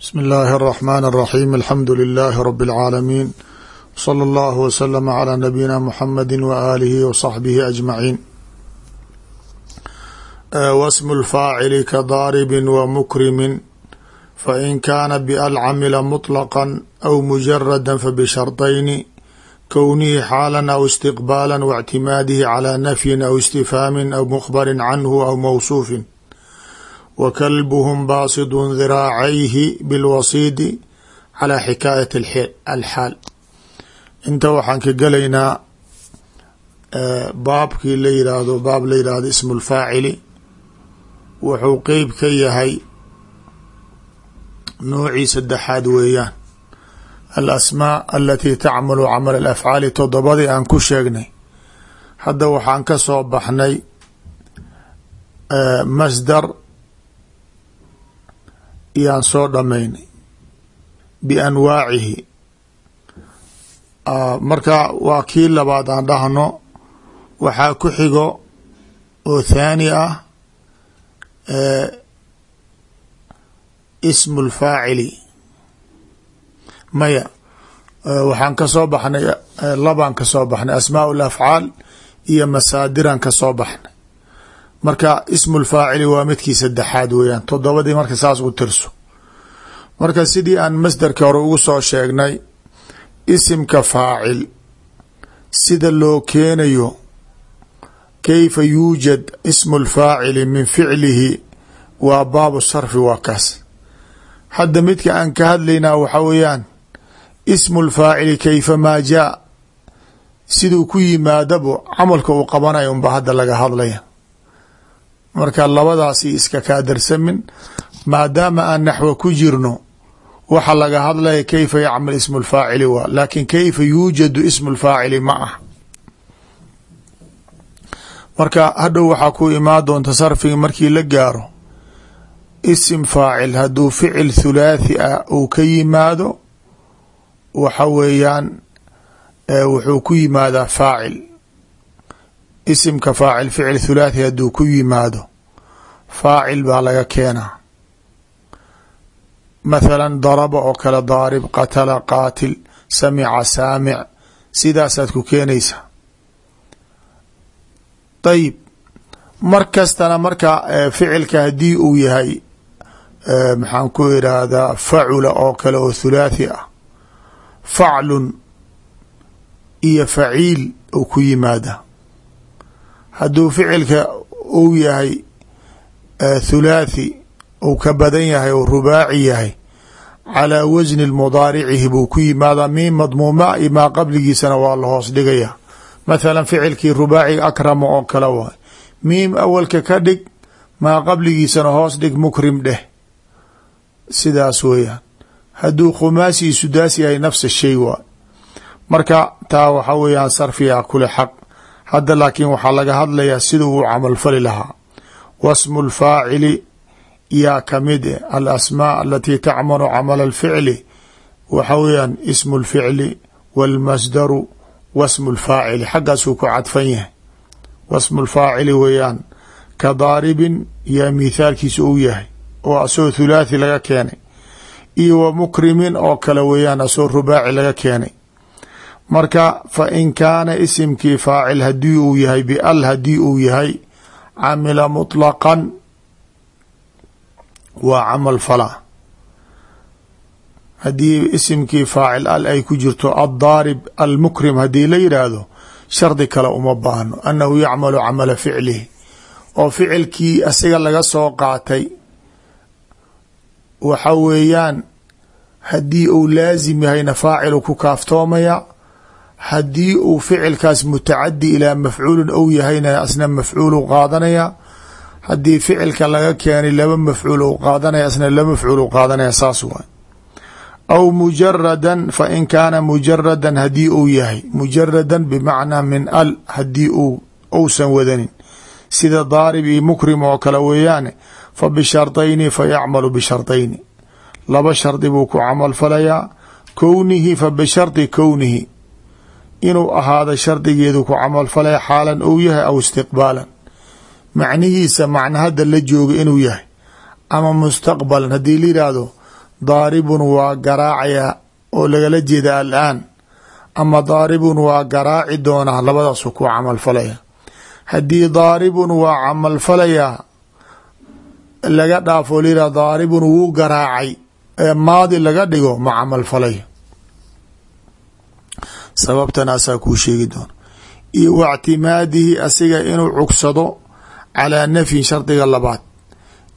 bsm اllahi الرحmn الرaxيm alxamdu لilh rb العaalamiin slى اllah wslm عlى nabiyina mxamadi waalihi wصaxbihi aجmaciin wasm اlfaacili kadaaribi wmukrimi fain kaana bal camila muطlqa aw mujarada fabsharطayni kownihi xaala aw istiqbaala واctimaadihi calى nafyin aw istifhaami aw mkhbari canhu aw mawsuufi wklbhm baasidu dhiraacayhi bilwasiidi calى xikaayat alxaal inta waxaan ka gelaynaa baabkii la yiraahdo baab la yihahdo ismu lfaacili wuxuu qeyb ka yahay noocii saddexaad weeyaan. alasmaa alati tacmalu camal alafcaali todobadii aan ku sheegnay. hadda waxaan ka baxnay masdar iyaan soo dhamaynay bianwaacihi. Marka waa kii labaad aan dhahno waxaa ku xigo oo thaani ah ismu lfaacili maya waxaan ka soo baxnay labaan ka soo baxnay asmaa lafcaal iyo masaadiraan ka soo baxnay marka ismu lfaacili waa midkii saddexaad weeyaan. Todobadii marka saas u tirso. Marka sidii aan masderka hore ugu soo sheegnay isimka faacil sida loo keenayo kayfa yuujad ismu lfaacili min ficlihi waa baabu sarfi waa kaas. Hadda midka aan ka hadlaynaa waxaa weeyaan ismu lfaacili kayfa maa jaa siduu ku yimaadabo camalka uu qabanayo unba hadda laga hadlaya marka labadaasi iska kaadarsamin maadaama aan naxwa ku jirno waxa laga hadlaya kayfa yacmal ismu lfaacili waa laakin kayfa yuujadu ismu lfaacili ma ah. Marka hadhow waxaa ku imaan doonta sarfiga markii la gaaro isim faacil hadduu ficil thulaathi ah uu ka yimaado waxa weeyaan wuxuu ku yimaadaa faacil isimka faacil ficil thulaathi hadduu ku yimaado faacil baa laga keenaa. Mathala daraba oo kale daarib qatala qaatil samica saamic sidaasaad ku keenaysaa ayib mar kastana marka ficilka haddii uu yahay maxaan ku irahdaa facula oo kale oo thulaathi ah faclun iyo faciil uu ku yimaada hadduu ficilka uu yahay thulaathi uu ka badan yahay ou rubaaci yahay calaa wasni mudaaricihi buu ku yimaadaa miin madmuuma imaa qabligiisana waa la hoos dhigaya. Mathala ficilkii rubaaciga akrama oo kale waay. Miim awalka ka dhig maa qabligiisana hoos dhig mukrim dheh. Sidaas weeyaan. Hadduu khumaasi iyo sudaasi yahay nafsa shay waay. Marka taa waxa weeyaan sarfiga kule xaq hadda laakiin waxaa laga hadlayaa sida uu camalfali lahaa. Wasmu lfaacili yaa ka mid e alasmaa alatii tacmalu camala alficli. Waxa weeyaan ismu lficli walmasdaru wasmu lfaacili xaggaasuu ku cadfan yahay. Wasmu lfaacili weeyaan ka daaribin yaa mithaalkiisa uu yahay oo asagoo thulaathi laga keenay. Iyo wa mukrimin oo kale weeyaan asagoo rubaaci laga keenay marka fa in kaana isimkii faacil haddii uu yahay bial haddii uu yahay camila muطlaqan waa camal falaa haddii isimkii faacil al ay ku jirto addaarib almukrim haddii la yidhaahdo shardi kale uma baahno. Annahu yacmalu camala ficlihi. Oo ficilkii asiga laga soo qaatay waxa weeyaan haddii uu laasim yahayna faacilu ku kaaftoomaya haddii uu ficilkaas mutacadi ilaa mafcuulin ou yahayna asna mafcuulu qaadanaya haddii ficilka laga keenay laba mafcuul u qaadanaya asna laba mafcuul qaadanaya saas waay. Aw mujaradan fa in kaana mujaradan haddii uu yahay. Mujaradan bimacnaa min al haddii uu uusan wadanin. Sida daarib iyo mukrim oo kale weeyaane fa bishardayni fa yacmalu bishardayni laba shardi buu ku camal falayaa. Kownihi fa bishardi kownihi inuu ahaado shardigeedu ku camal falaya xaalan ou yahay aw istiqbaalan. Macnihiisa macna hadda la jooga inuu yahay. Ama mustaqbalan haddii la daaribun waa garaacaya oo lagala jeeda alaan. Ama daaribun waa garaaci doonaa labadaasu ku camal falaya. Haddii daaribun waa camal falayaa laga dhaafo lira daaribun wuu garaacay ee maadi laga dhigo ma camal falayo sababtana asaa kuu sheegi doona iyo wactimaadihi asiga inuu cugsado calaa nafyin shardiga labaad.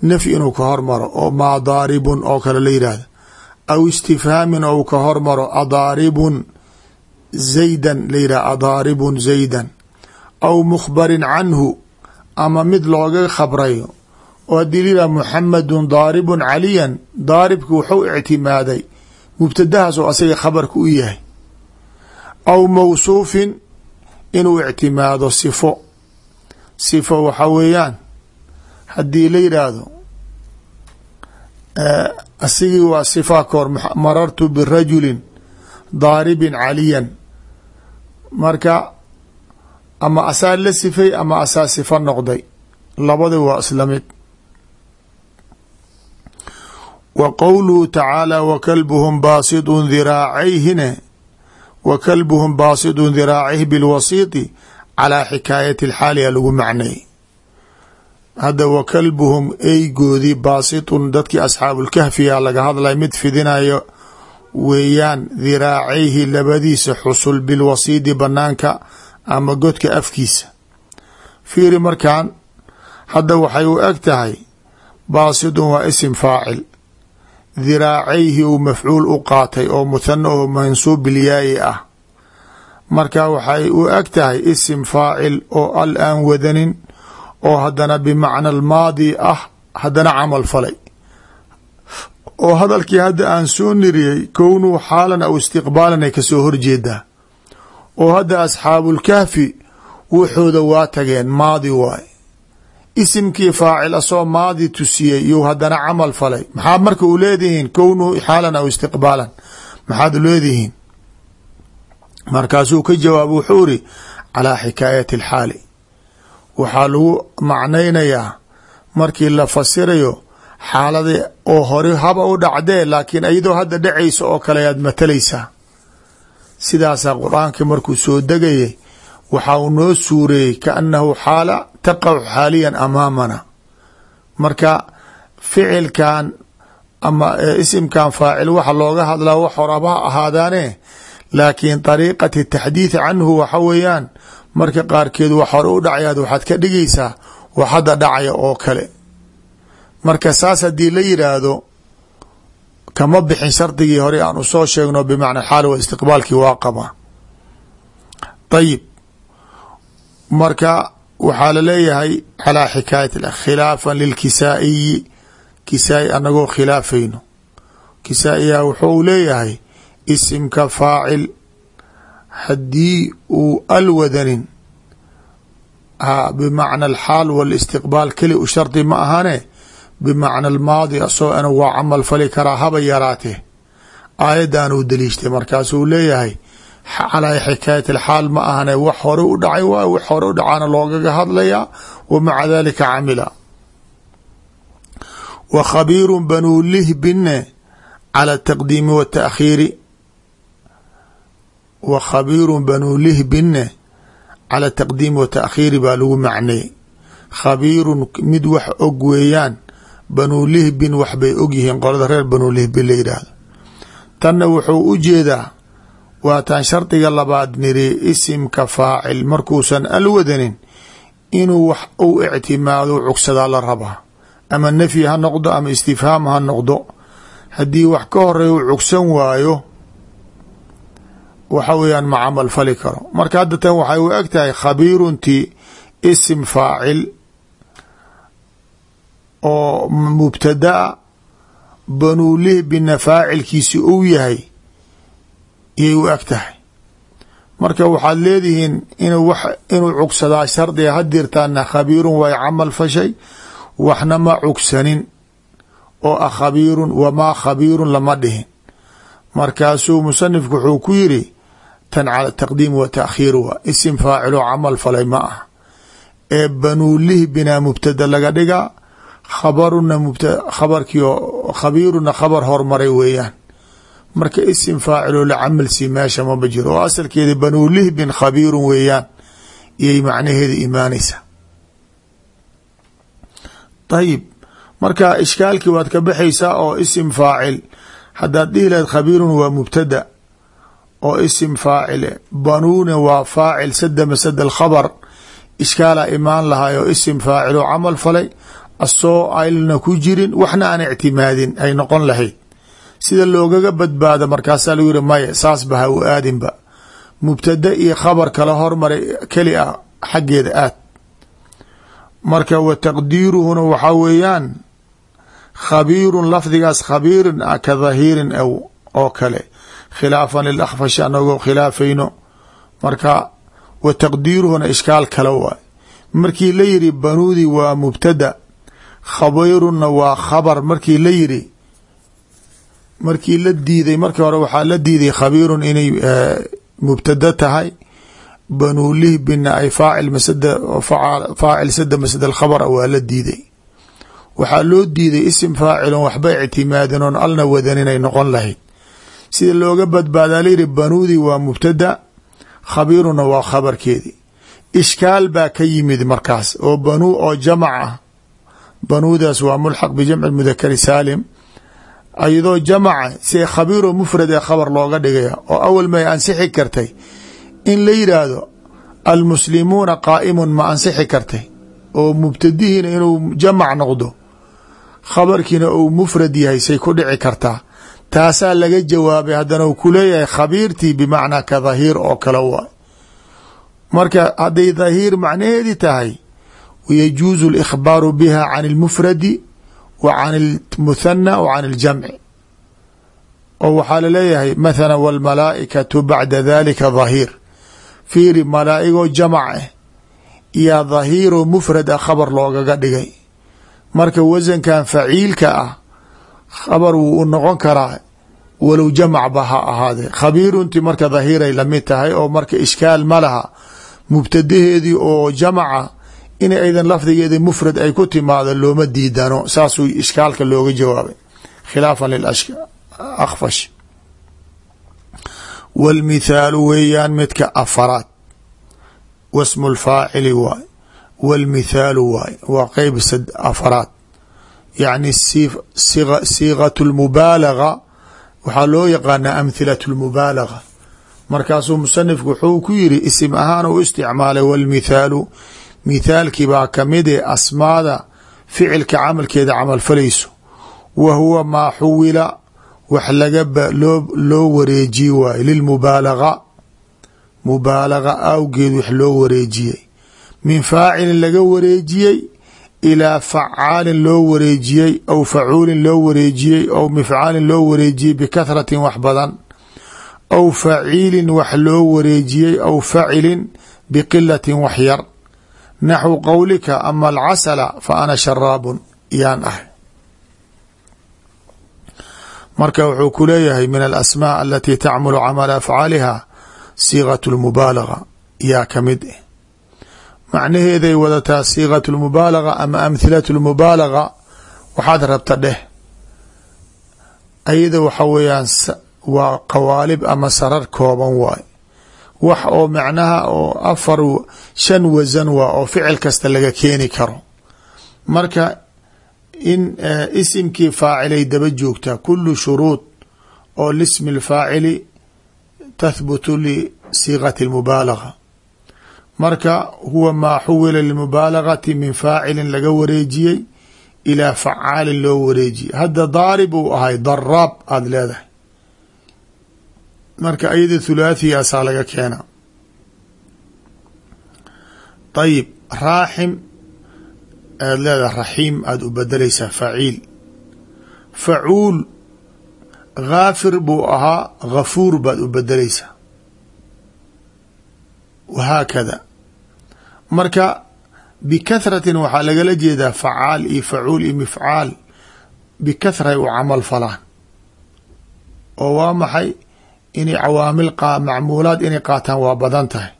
Nafyi inuu ka hormaro oo maa daaribun oo kale la aw istifhaamin ou ka hormaro adaaribun zaydan la yidhahda adaaribun zaydan. Aw mukhbarin canhu ama mid looga khabrayo. Oo haddii la yidhahda muxamadun daaribun caliyan daaribki wuxuu ictimaaday mubtadahaas oo asaga khabarka u yahay aw mawsuufin inuu ictimaado sifo sifo waxa weeyaan haddii la yidhaahdo asigii waa sifa kahor marartu birajulin daaribin caliyan marka ama asaa la sifay ama asaa sifo noqday labada waa isla mid wa qowluhu tacaala wakalbuhum baasidun dhiraacayhine wa kalbuhum baasidun dhiraacayhi bilwasiiti calaa xikaayati alxaaliha lagu macneeyey hadda wa kalbuhum eygoodii baasitun dadkii asxaabulkahfiya laga hadlay mid fidinayo weeyaan dhiraacayhi labadiisa xusul bilwasiidi banaanka ama godka afkiisa. Fiiri markan hadda waxay u eg tahay baasidun waa isim faacil dhiraacayhi uu mafcuul u qaatay oo muthana oo mansuub bilyaayi ah. Marka waxay u eg tahay isim faacil oo al aan wadanin oo haddana bimacna almaadi ah haddana camal falay. Oo hadalkii hadda aan soo niriyey kownuu xaalan aw istiqbaalan ay ka soo horjeedaa oo hadda asxaabulkahfi wuxooda waa tageen maadi waay isimkii faacil asoo maadi tusiyey you haddana camal falay. Maxaad marka u leedihiin kownuu xaalan aw istiqbaalan? Maxaad leedihiin? Markaasuu ka jawaab wuxuu iri calaa xikaayati alxaali. Waxaa lagu macnaynayaa markii la fasirayo xaalada oo hore haba u dhacdee laakiin iyadoo hadda dhacaysa oo kale ayaad matalaysaa. Sidaasaa qur'aanka markuu soo degayay waxa uu noo suureeyey kaannahu xaala taqacu xaaliyan amaamana marka ficilkan ama isimkan faacil waxa looga hadlaa wax horaba ha ahaadaane laakiin dariiqati taxdiid canhu waxa weeyaan marka qaarkeed wax hore u dhacayaad waxaad ka dhigaysaa wax hadda dhacaya oo kale marka saas haddii la yidhaahdo kama bixin shardigii hore aan u soo sheegno bimacna xaal wa istiqbaalkii waa qabaa ayib marka waxaa la leeyahay calaa xikaayat khilaafan lilkisaa'iyi kisaa-i anagoo khilaafayno. Kisaa-iya wuxuu leeyahay isimka faacil. Haddii uu al wadanin ha bimacna alxaal walistiqbaal keli u shardi ma ahane bimacna almaadi asoo ana waa camal fali karaa haba yaraatee. Aayaddan uu daliishtay markaasuu leeyahay calaa xikaayat alxaal ma ahane wax hore u dhacay waay wax hore u dhacaana loogaga hadlayaa wa maca dalika camila. Wa khabiiru banuu lihbinne cala taqdiimi wataakhiiri wa khabiiru banuu lihbinne cala taqdiimi wataakhiiri baa lagu macneeyey khabiirun mid wax og weeyaan banuu lihbin waxbay og yihiin qolada reer banuu lihbin la yidhaahdo. Tanna wuxuu u jeedaa waataan shardiga labaad niri isimka faacil markuusan al wadanin inuu wax u ictimaado cugsadaa la rabaa. Ama nafyi ha noqdo ama istifhaam ha noqdo. Haddii wax ka horreeya u cugsan waayo waxa weeyaan ma camal fali karo. Marka hadda tan waxay u eg tahay khabiirunti isim faacil oo mubtadaa banuu lihbina faacilkiisi uu yahay iyay u eg tahay. Marka waxaad leedihiin inuu wax inuu cugsadaa shardiga hadirtaana khabiirun way camal fashay waxna ma cugsanin. Oo ah khabiirun wamaa khabiirun lama dhihin. Markaasuu musanifku wuxuu ku yiri tan cala taqdiim wa taakhiir waa isim faaciloo camal falay ma ah ee banuu lihbina mubtada laga dhigaa khabaruna mubta khabarkii oo khabiiruna khabar hormaray weeyaan marka isim faaciloo la camalsi meesha maba jiro oo asalkeeda banuu lihbin khabiirun weeyaan. Iyay macnaheeda imaanaysa ayib marka ishkaalkii waad ka baxaysaa oo isim faacil haddaad dhihi lahayd khabiirun waa mubtada oo isim faacile banuuna waa faacil sada masada alkhabar ishkaalaa imaan lahay oo isim faacil oo camal falay asoo ayna ku jirin waxna aan ictimaadin ay noqon lahayd sida loogaga badbaado markaasaa lagu yihi maya saasba ha u aadinba. Mubtada iyo khabar kala hormaray keli ah xaggeeda aad. Marka wa taqdiiruhuna waxaa weeyaan khabiirun lafdigaas khabiirin ah ka dhahiirin aw oo kale. Khilaafan lilakfashi anagoo khilaafayno. Marka wa taqdiiruhuna ishkaal kale waay. Markii la yiri banuudi waa mubtada. Khabiirunna waa khabar. Markii la yiri markii la diiday markii hore waxaa la diiday khabiirun inay mubtada tahay. Banuulihbina ay faacil masada faacil sada masad alkhabar waa la diiday. Waxaa loo diiday isim faacilon waxba ictimaadin oon alna wadanin ay noqon lahayd. Sida looga badbaadaa layidhi banuudi waa mubtada khabiiruna waa khabarkeedii ishkaal baa ka yimid markaas oo banuu oo jamac ah banuudaas waa mulxaq bijamci mudakari saalim ayadoo jamaca see khabiiroo mufrad ee khabar looga dhigaya oo awal may ansixi kartay in la yiraahdo almuslimuuna qaa'imun ma ansixi kartay oo mubtadihiina inuu jamac noqdo khabarkiina uu mufrad yahay say ku dhici kartaa. Taasaa laga jawaabay haddana uu ku leeyahay khabiirtii bimacnaa ka dhahiir oo kale wa ah. marka hadday dhahiir macnaheedii tahay yajuusu alikhbaaru biha can ilmufradi wa can اlmuthana wa can اljamci oo waxaa laleeyahay mathala wاlmalaa'ikatu bacda dalika dhahiir fiiri malaa'igoo jamac ah iyo dhahiiroo mufrad ah khabar loogaga dhigay marka wasankan faciilka ah khabar wuu u noqon karaa walow jamacba ha ahaadee khabiirunti marka dhahiiray lamid tahay oo marka ishkaal ma laha mubtadaheedii oo jamaca in aydan lafdigeeda mufrad ay ku timaado looma diidano saasuu ishkaalka looga jawaabay khilaafan liakfash wاlmithaalu weeyaan midka afaraad wasmu lfaacili waay wاlmithaalu waay waa qeyb afaraad yacni siigat اlmubaalaga waxaa loo yaqaanaa amhilaة اlmubaalaga markaasuu musanifku wuxuu ku yiri isim ahaan u isticmaalay wاlmithaalu mithaalkii baa ka mid e asmaada ficilka camalkeeda camal falayso wa huwa maa xuwila wax laga loo wareejiye waaye. Lilmubaalaga mubaalaga awgeed wax loo wareejiyey. Min faacilin laga wareejiyey ilaa facaalin loo wareejiyey aw facuulin loo wareejiyey aw mifcaalin loo wareejiyey bikathratin wax badan. Aw faciilin wax loo wareejiyey aw facilin biqilatin wax yar naxwu qowlika ama alcasala fa ana sharaabun yaan ahay marka wuxuu ku leeyahay min alasmaa alati tacmulu camala afcaaliha siigat lmubaalaga yaa ka mid eh. Macnaheeday wadataa siigat lmubaalaga ama amhilat lmubaalaga waxaad rabta dheh. Ayada waxa weeyaan waa qawaalib ama sarar kooban waay wax oo macnaha oo afar shan wasan waa oo ficil kasta laga keeni karo. Marka in isimkii faacilay daba joogtaa kulu shuruud oo lismi اlfaacili tahbutu lisiigati اlmubaalaga marka huwa maa xuwila lilmubaalagati min faacilin laga wareejiyey ilaa facaalin loo wareejiyey hadda daarib uu ahay daraab aada leedahay marka ayada thulaathigaasa laga keena. Ayib raaxim aad leedahay raxiim aada u bedelaysaa faciil. Facuul ghaafir buu ahaa ghafuur baad u bedelaysaa. Wahaakada. Marka bikathratin waxaa lagala jeedaa facaal iyo facuul iyo mifcaal. Bikathray u camal falaan. Oo waa maxay inay cawaamil macmuulaad inay qaataan waa badan tahay.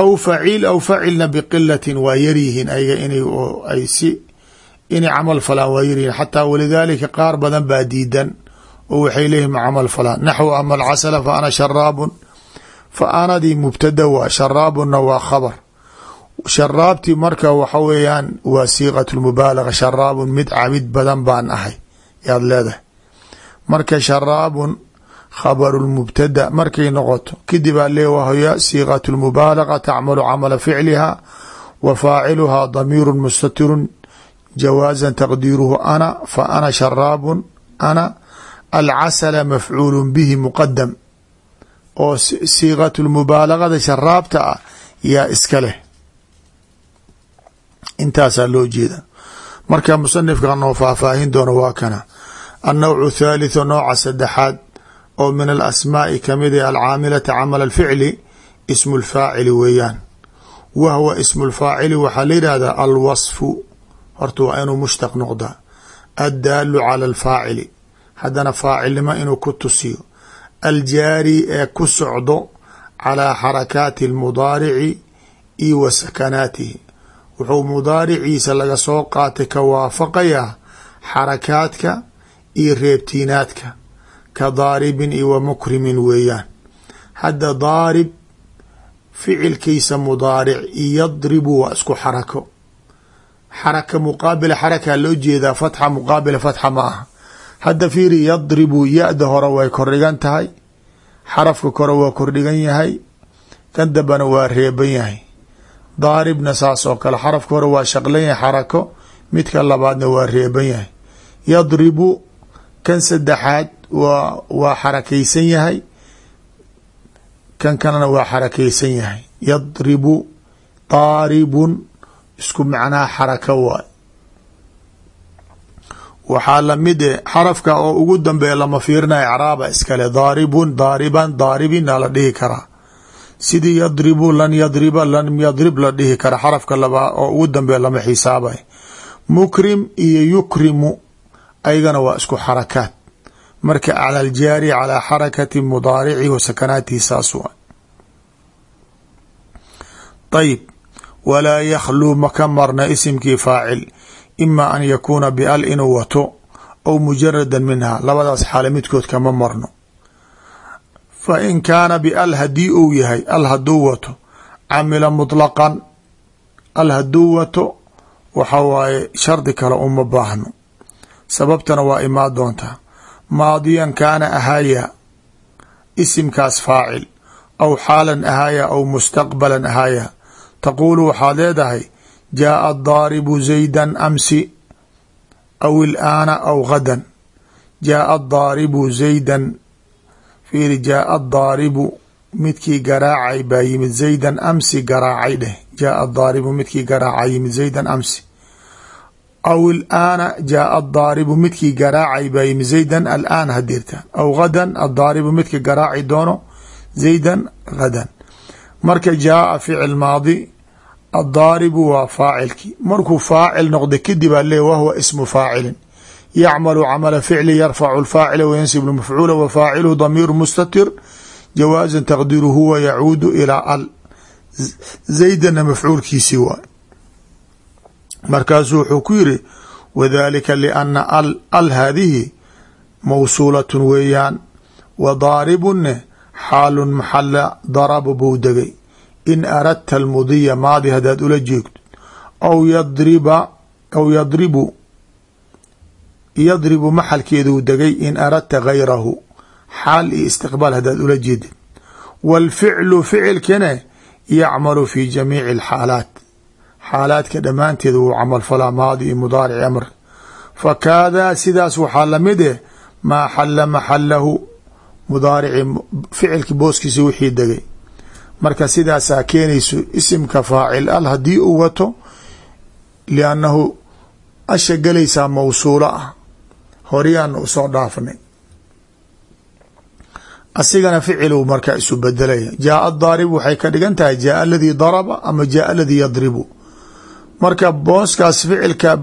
Aw faciil aw facilna biqilatin waa yaryihiin ayaga inay ay si inay camal falaan waa yirihin xataa walidaalika qaar badan baa diidan oo waxay leeyihiin ma camal falaan. Naxwu ama alcasala fa ana sharaabun fa anadii mubtada waa sharaabunna waa khabar. Sharaabtii marka waxa weeyaan waa siiqat lmubaalaga sharaabun mid camid badan baan ahay yaad leedahay. Marka sharaabun khabaru lmubtada markay noqoto. Kadib aa lee wahya siiqat lmubaalaga tacmalu camala ficliha wa faaciluhaa damiiru mustatirun jawaaza taqdiiruhu ana fa ana sharaabun ana alcasala mafcuulu bihi muqadam oo siiqat lmubaalagada sharaabta ah yaa iska leh. Intaasaa loo jeeda marka musanifka noo faahfaahin doono waa kana. Annowcu thaalithu nooca saddexaad oo min alasmaa'i ka mid ee alcaamilata camal alficli ismu lfaacili weeyaan. Wa hwa ismu lfaacili waxaa la yidhahdaa alwasfu. Horta waa inuu mushtaq noqdaa. Addaalu cala alfaacili. Haddana faacilnimo inuu ku tusiyo. Aljaari ee ku socdo calaa xarakaati almudaarici io wa sakanaatihi. Wuxuu mudaariciisa laga soo qaatay ka waafaqayaa xarakaadka iyo reebtiinaadka ka daaribin iyo wa mukrimin weeyaan hadda daarib ficilkiisa mudaaric yadribu waa isku xarako xaraka muqaabila xarakaa loo jeedaa fatxa muqaabila fatxa ma aha hadda fiiri yadribu ya-da hore way kordhigan tahay xarafka kore waa kordhigan yahay kan dambana waa reeban yahay daaribna saas oo kale xarafka hore waa shaqlan yahay xarako midka labaadna waa reeban yahay yadribu kan saddexaad waa xarakaysan yahay. Kan kalena waa xarakaysan yahay. Yadribu daaribun isku macnaha xarako waay. Waxaa la mid e xarafka oo ugu dambeeya lama fiirinayo craaba iskale daaribun daariban daaribina la dhihi karaa. Sidii yadribu lan yadriba lan yadrib la dhihi kara xarafka labaa oo ugu dambeeya lama xisaabay. Mukrim iyo yukrimu ayagana waa isku xarakaat marka cala aljaari calaa xarakati mudaarici wa sakanaatihi saas waa ayib walaa yakhluu maka marna isimkii faacil ima an yakuuna bial inuu wato aw mujarada minha labadaas xaale midkood kama marno. Fa in kaana bial haddii uu yahay al hadduu wato camila mutlaqan al hadduu wato waxa waaye shardi kale uma baahno. Sababtana waa imaa doontaa maadiyan kaana ahaaya isimkaas faacil aw xaalan ahaaya aw mustaqbalan ahaaya. Taquulu waxaad leedahay jaaa daaribu zaydan amsi aw ilaana aw gadan jaaa daaribu zaydan fiiri jaaa daaribu midkii garaacay baa yimid zaydan amsi garaacay dheh. Jaaa daaribu midkii garaacay yimid zaydan amsi aw ilaana jaaa adaaribu midkii garaacay baa yimid zaydan alaan hadirta aw gadan adaaribu midkii garaaci doono zaydan gadan marka jaaa ficil maadi addaaribu waa faacilkii markuu faacil noqda kadib aa le wahwa ismu faacilin yacmalu camala ficli yarfacu lfaacila wayansib mafcuula wa faaciluhu damiiru mustatir jawaaza taqdiru huwa yacuudu ilaa al zaydana mafcuulkiisii waay markaasuu wuxuu ku yiri wadalika liana al al haadihi mawsuulatun weeyaan wa daaribunne xaalun maxala daraba buu degay. In aradta almudiya maadi haddaad ula jeegto aw yadriba aw yadribu yadribu maxalkeeduu degay in aradta gayrahu xaal iyo istiqbaal haddaad ula jeedid wاlficlu ficilkane yacmalu fi jamiici اlxaalaat xaalaadka dhammaanteed wuu camal falaa maadi iyo mudaaric amr fakaadaa sidaas waxaa la mid eh maa xala maxalahu mudaarici ficilki booskiisa wixii degay. Marka sidaasaa keenayso isimka faacil al haddii uu wato liannahu asha gelaysaa mawsuulo ah. Horyaana u soo dhaafnay. Asigana ficilu markaa isu bedelaya jaaa daarib waxay ka dhigan tahay jaaa aladii daraba ama jaaa aladii yadribu marka booskaas ficilka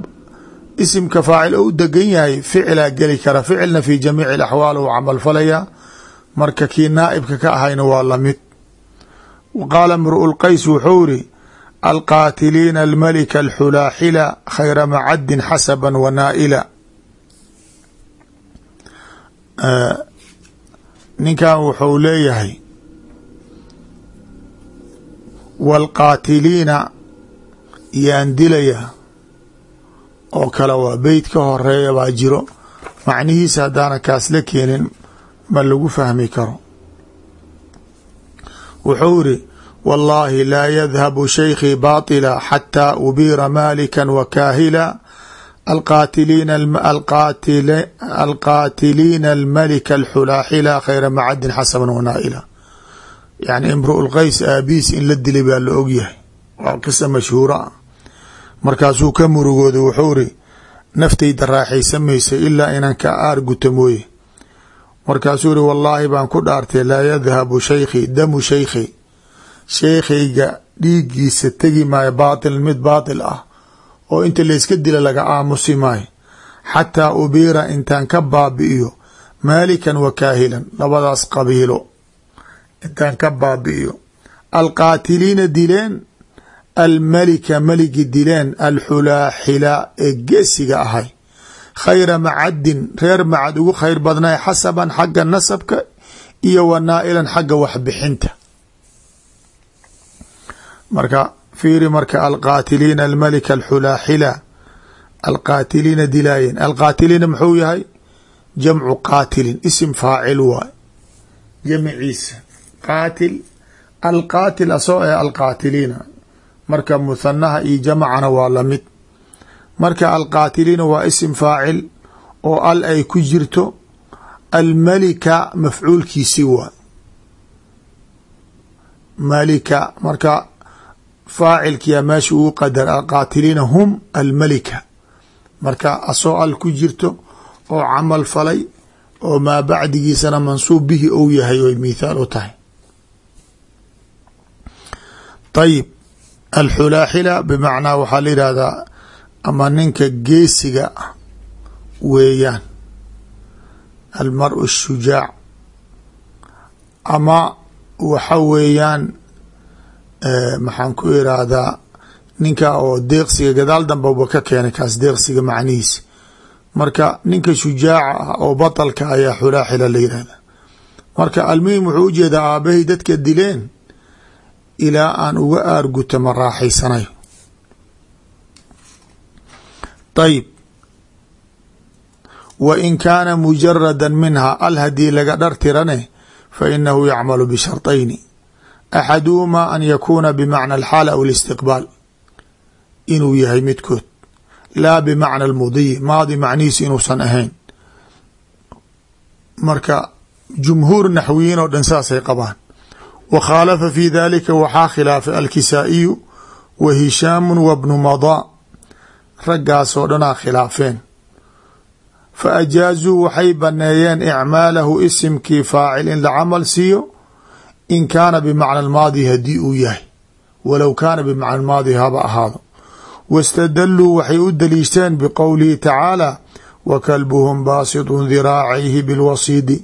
isimka faacil ou degan yahay ficilaa geli kara. Ficilna fi jamiici alaxwaal uu camal falaya. Marka kii naaibka ka ahayna waa la mid qaala mru lqays wuxuu iri alqaatiliina almalika alxulaaxila khayra macadin xasaba wa naa'ila. Ninkan wuxuu leeyahay waalqaatiliina yaan dilaya oo kale waa beyt ka horreeya baa jiro. Macnihiisa haddaana kaas la keenin ma lagu fahmi karo. Wuxuu iri wallaahi laa yadhabu shaykhii baطila xataa ubiira malika wa kaahila. Alqaatiliina almalika alxulaaxila khayra macadin xasaban wanaa'ila yani imru lqays aabiis in la dilay baa la ogyahay waa qisa mashhuura. ah markaasuu ka murugooday wuxuu iri naftayda raaxaysamaysa ilaa inan ka aar guta mooye. Markaasuu iri wallaahi baan ku dhaartay laa yadhabu shaykhi damu shaykhi. Sheykhayga dhiiggiisa tegi maayo baatil mid baatil ah oo inta layska dila laga aamusi maayo. Xataa ubiira intaan ka baabi'iyo maalikan wa kaahilan labadaas qabiilo intaan ka baabi'iyo. Alqaatiliina dileen almalika maligi dileen alxulaaxila ee geesiga ahay. Khayra macadin reer macad ugu khayr badnay xasaban xagga nasabka iyo wa naa'ilan xagga waxbixinta. Marka fiiri marka alqaatiliina almalika alxulaaxila alqaatiliina dilaayeen. Alqaatiliina muxuu yahay? Jamcu qaatilin isim faacil waay. Jamciisa qaatil alqaatil asoo ee alqaatiliina marka muhanaha iyo jamcana waa la mid marka alqaatiliina waa isim faacil oo al ay ku jirto almalika mafcuulkiisi waay malika marka faacilkiya meesha ugu qadar alqaatiliina hum almalika. Marka asoo al ku jirto oo camal falay oo maa bacdigiisana mansuub bihi ou yahay oy mithaal u tahay. Ayib alxulaaxila bimacnaa waxaa la yidhahdaa ama ninka geesiga weeyaan almaru shujaac. Ama waxa weeyaan maxaan ku irahdaa ninka oo deeqsiga gadaal dambaba ka keenay kaas deeqsiga macnihiisa. Marka ninka shujaaca ah oo batalka ayaa xulaaxila la yihahda marka almuhim wuxuu u jeedaa aabahay dadka dileen ilaa aan uga aarguta ma raaxaysanayo. Ayib wa in kaana mujarada minha al haddii laga dhartirane fa inahu yacmalu bisharطayni axaduhumaa an yakuuna bimacna alxaal aw اlistiqbaal inuu yahay midkood. Laa bimacna almudiy maadi macnihiis inuusan ahayn. Marka jumhuur naxwiyiin oo dhan saasay qabaan wa khaalafa fi dalika waxaa khilaafay alkisaa'iyu wa hishaamu wa bnu madaa raggaasoo dhanaa khilaafeen. Fa ajaazuu waxay baneeyeen icmaalahu isimkii faacil in la camal siiyo in kaana bimacna almaadi haddii uu yahay. Walow kaana bimacna almaadi haba ahaado. Wاstadaluu waxay u daliishteen bqowlihi tacaala wakalbuhum baasitun diraacayhi bilwasiidi.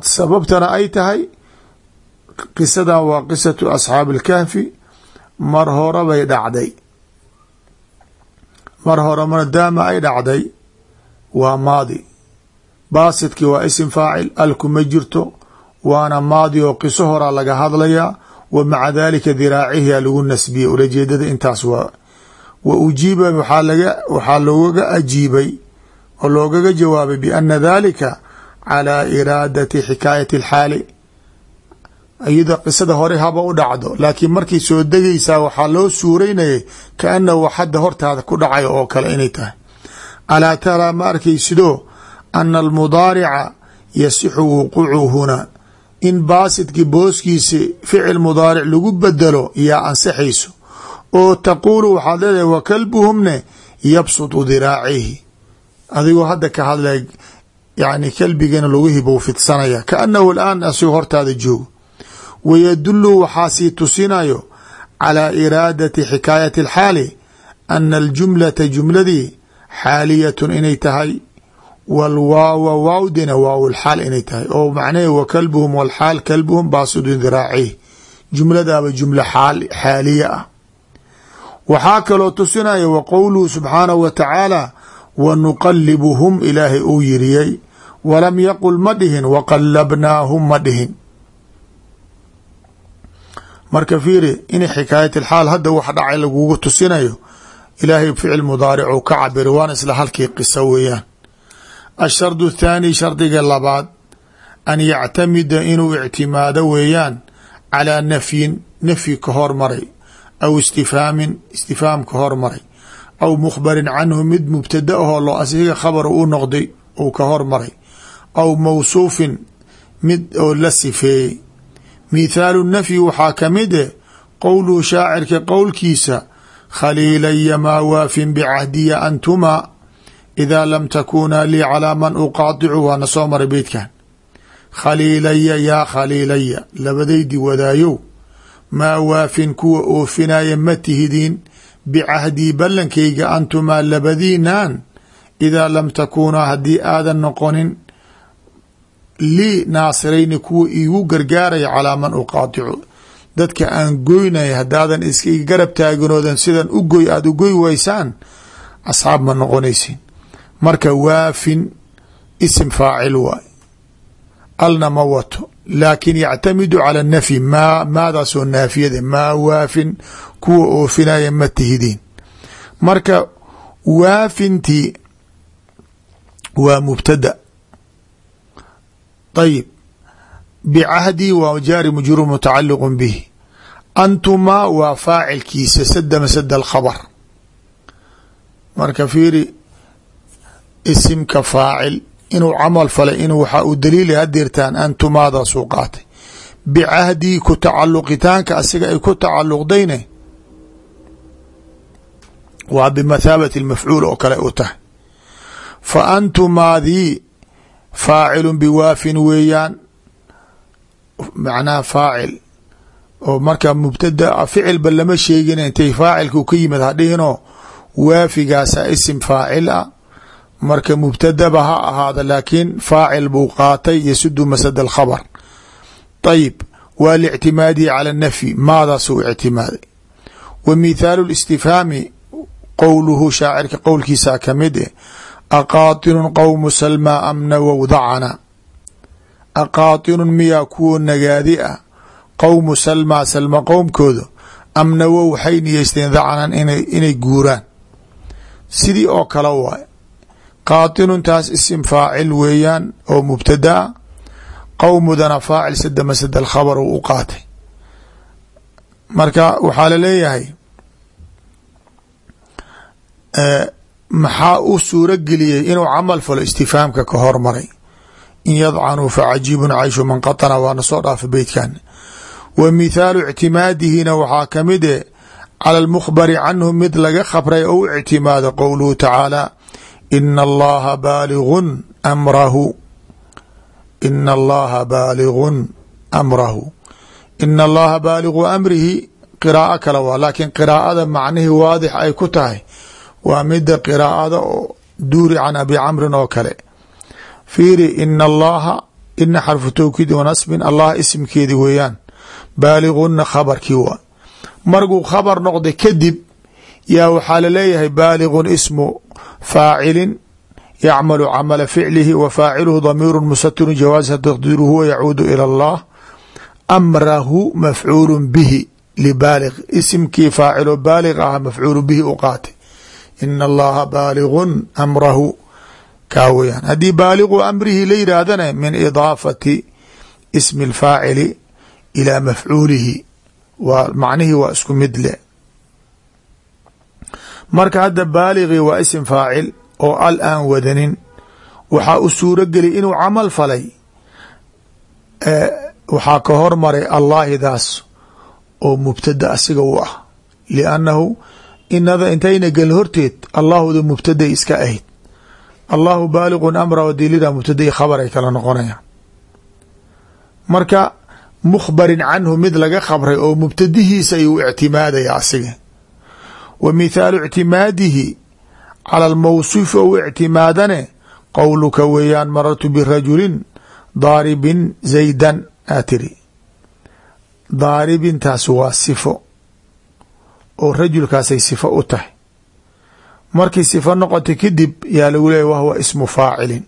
Sababtana ay tahay qisadan waa qisatu asxaabi اlkahfi mar hore bay dhacday. Mar hore maadaama ay dhacday waa maadi. Baasidkii waa isim faacil alku ma jirto waana maadi oo qiso horaa laga hadlayaa wa maca dalika diraacihiyaa lagu nasbiyey. Ulajeedada intaas waa wa ujiiba waxaa loogaga ajiibay oo loogaga jawaabay biana dalika calaa iraadati xikaayati alxaali iyada qisada hore haba u dhacdo laakiin markay soo degaysaa waxaa loo suuraynayay kaanahu wax hadda hortaada ku dhacay oo kale inay tahay. Alaa taraa ma arkaysidoo ana almudaarica yasixu wuquucu huna in baasidkii booskiisi ficil mudaaric lagu bedelo yaa ansixayso oo taquulu waxaad leedahay wa kalbuhumne yabsutu diraacihi. Adigoo hadda ka hadlay yani kalbigana lagu hibow fidsanaya kaanahu alaan asigoo hortaada joogo wayadulu waxaa sii tusinayo calaa iraadati xikaayati alxaali ana aljumlata jumladii xaaliyatun inay tahay wlwaawa waawdina waaw lxaal inay tahay oo macnahe wa kalbuhum walxaal kalbuhum baasidun diraacihi jumladaaba jumla xaaliya ah waxaa kaloo tusinaya wa qowluhu subxaanahu wa tacaala wa nuqalibuhum ilaahay uu yiriyey walam yaqul ma dhihin waqalabnaahum ma marka fiiri in xikaayat alxaal hadda wax dhacay lagugu tusinayo ilaahay ficil mudaaricu ka cabira waan isla halkii qiso weeyaan. Ashardu thaani shardiga labaad an yactamida inuu ictimaado weeyaan calaa nafyin nafyi ka hormaray aw istifhaamin istifhaam ka hormaray aw mukhbarin canhu mid mubtada ahoo loo asiga khabar u noqday uu ka hormaray aw mawsuufin mid oo la sifeeyey mithaalu nafyi waxaa ka mid eh qowluhu shaacirka qowlkiisa khaliilaya maa waafin bicahdiya antumaa idaa lam takunaa lii calaa man uqaadicu waana soo maray beydkan khaliilaya yaa khaliilaya labadaydii wadaayow maa waafin kuwa oofinaya ma tihidiin bicahdii ballankayga antumaa labadiinaan idaa lam takunaa haddii aadan noqonin lii naasirayni kuwa iigu gargaaraya calaa man uqaadicu dadka aan goynaya haddaadan iska garab taaginoodan sidan u goy aada u goy waysaan asxaab ma noqonaysin marka waafin isim faacil waay. Alna ma wato laakin yactamidu cala nafyi maa maadaasoo naafiyada maa waafin kuwa oofinaya ma tihidiin marka waafintii waa mubtada ayib bicahdi waa jaari majruur mutacaliq bihi antumaa waa faacilkiisa sada masada alkhabr marka fiiri isimka faacil inuu camal falay in waxaa uu daliila hadeertaan antumaadaasuu qaatay bicahdii ku tacaluqitaanka asiga ay ku tacaluqdayne waa bimathaabati mafcuul oo kale u tahay fa antumaadii faacilu biwaafin weeyaan. Macnaha faacil. Oo marka mubtada ficilba lama sheegin intay faacilku ka yimid hadhihinoo waafigaasa isim faacil ah. Marka mubtadaba ha ahaada laakiin faacil buu qaatay yasudu masad alkhabr ayib waa lictimaadihi cala nafyi maadaasuu ictimaaday. Wa mithaalu istifhaami qowluhu shaacirka qowlkiisaa ka mid eh aqaatinun qowmu salmaa am nawow dacana aqaatinun miyaa kuwo nagaadi ah qowmu salmaa salma qowmkooda am nawow waxay niyeysteen dacanan inay guuraan sidii oo kale waay qaatinuntaas isim faacil weeyaan oo mubtadaa qowmudana faacil sada masad alkhabar u u qaatay marka waxaa la leeyahay maxaa u suuro geliyey inuu camal falo istifhaamka ka hormaray? In yadcanuu facajiibun cayshu man qatana waana soo dhaafa beytkan. Wa mithaalu ictimaadihina waxaa ka mid e cala almukhbari canhu mid laga khabray ou ictimaado qowluhu tacaala ina allaha baaligun amrahu. Ina allaha baaligun amrahu. Ina allaha baaligu amrihi qiraa'o kale waa laakiin qiraa'ada macnihii waadix ay ku tahay waa mida qiraa'ada duuri can abi camrin oo kale. Fiiri ina allaha ina xarfu towkiid wa nasbin allah isimkeedi weeyaan. Baaliguna khabarkii waa. Markuu khabar noqday kadib yaa waxaa la leeyahay baaligun ismu faacilin yacmalu camala ficlihi wa faaciluhu damiiru musatiru jawaasa taqdiiru huwa yacuudu ila allah. Amrahu mafcuulu bihi libaalig isimkii faacilo baalig ah mafcuulu bihi u qaatay ina allaha baaligun amrahu. Kaa weyaan haddii baaligu amrihi la yidhaahdana min idaafati ismi alfaacili ilaa mafcuulihi. Waa macnihii waa isku mid leh. Marka hadda baaligii waa isim faacil oo al aan wadanin waxaa u suuro geliy inuu camal falay. Waxaa ka hormaray allaahidaas oo mubtada asiga u ah. Liannahu inada intayna gelin horteed allahuda mubtaday iska ahayd. Allahu baaligun amra dilida mubtadai khabar ay kala noqonayaan. Marka mukhbarin canhu mid laga khabray oo mubtadihiisa ayuu ictimaadaya asiga wa mithaalu ictimaadihi cala almawsuuf ou ictimaadane qowluka weeyaan marartu birajulin daaribin zaydan aa tiri. Daaribintaas waa sifo oo rajulkaasay sifo u tahay. Markii sifo noqotay kadib yaa lagu leeyay wahwa ismu faacilin.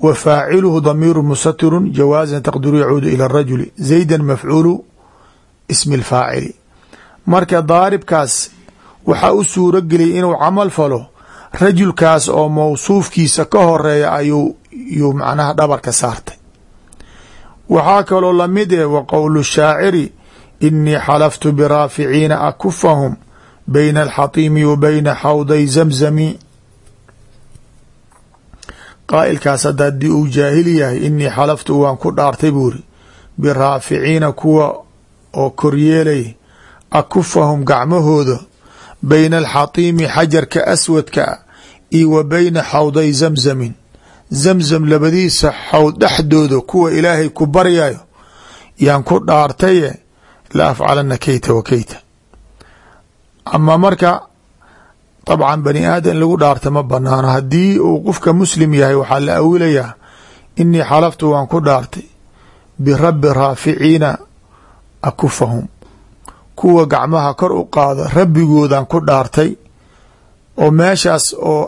Wa faaciluhu damiiru musatiru jawaasan taqdiru yacuudu ila rajuli zaydan mafcuulu ismi اlfaacili marka daaribkaas waxaa u suuro geliyay inuu camal falo rajulkaas oo mawsuufkiisa ka horreeya ayuu yuu macnaha dhabarka saartay. Waxaa kaloo la mid eh wa qowlu shaaciri inii xalaftu biraaficiina akufahum bayna alxatiimi wa bayna xawday zamzami qaa'ilkaas hadda haddii uu jaahil yahay inii xalaftu waan ku dhaartay buuri biraaficiina kuwa oo koryeelay akufahum gacmahooda bayna alxatiimi xajarka aswadka iyo wa bayna xawday zamzamin zamzam labadiisa xawd dhexdooda kuwa ilaahay ku baryayo yaan ku dhaartaye la afcalana keyta wa keyta ama marka dabcan bani aadam in lagu dhaarta ma banaano haddii uu qofka muslim yahay waxaa la awilayaa inii xalaftu waan ku dhaartay birabbi raaficiina akufahum kuwa gacmaha kor u qaada rabbigoodan ku dhaartay oo meeshaas oo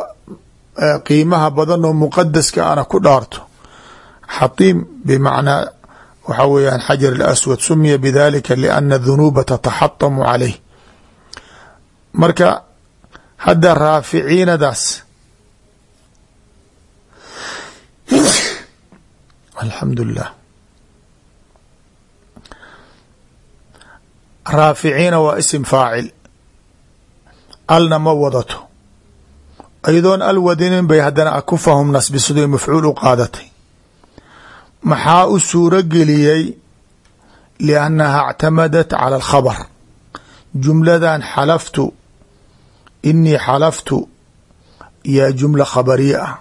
qiimaha badan oo muqadaska ana ku dhaarto xatiim bimacnaa waxaa weeyaan xajar alaswad sumiya bidalika liana dunuuba tataxatamu calayh. Marka hadda raaficiinadaas. Alxamdu lilah raaficiina waa isim faacil. Alna ma wadato. Ayadoon al wadinin bay haddana akufahum nasbisado mafcuul u qaadatay maxaa u suuro geliyey liannaha اctamadat cala alkhabar jumladan xalaftu inii xalaftu yaa jumla khabariye ah